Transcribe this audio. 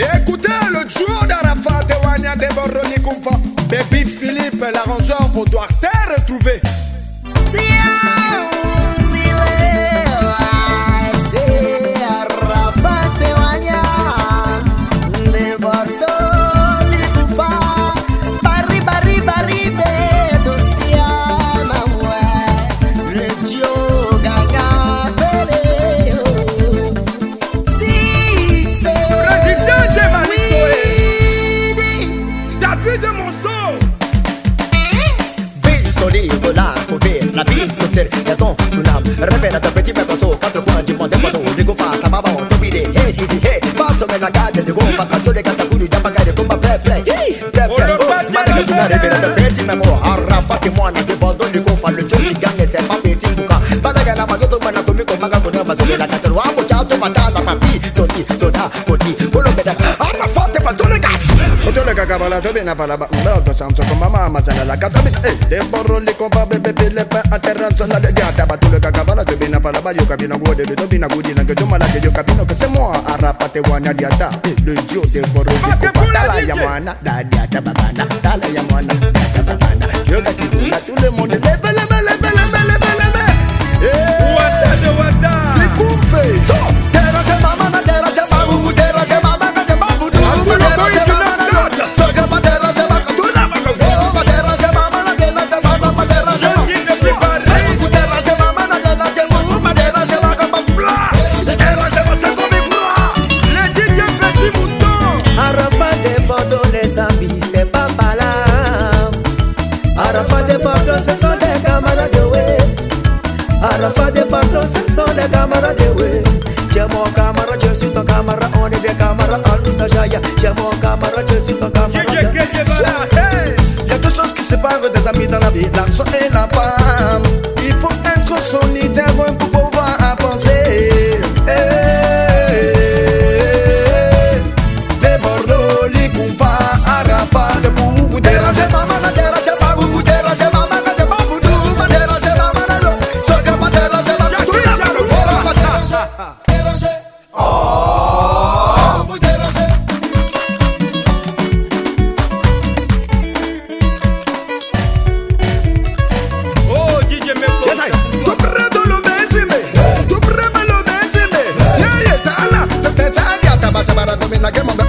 Écoutez le duo d'Arafat et Wanya Deboroni Kumfa. Baby Philippe, l'arrangeur au doigt Docteur, ton chunam Répète à ton petit percosso Quatre coins du monde Pato, Rigo face à Baba On t'obide, hey, didi, hey Passe mais la garde de Gonfa Canto de Katakuru Japanga de Kumba Play, play. Play, play, oh Malgré tout la révélation Petit mémo Arafa qui moi N'a que Bordeaux du Gonfa Le Choki gang Et c'est pas petit Bouka Badaga la magoto Mana komiko Maga Kona Basole la Katerwa Mocha Tomata carola tobina para bamboto mm, sanso con mamá masana la catamina eh de borro li copa bebe pile pa aterranzo la para ba yo cabina guode de tobina gudina que yo mala que yo cabino se moa arrapate guana diata eh de borro li copa dala yamana dala yamana dala yamana ce sont des camarades de ouais Arafat de Bordeaux ce sont des camarades de ouais Tu es mon camarade, je suis ton camarade, on est des camarades, à nous Jaya Tu es mon camarade, je suis ton camarade. Il y a deux choses qui séparent des amis dans la vie, l'argent et la femme. Il faut être solidaire pour pouvoir avancer mean, I get my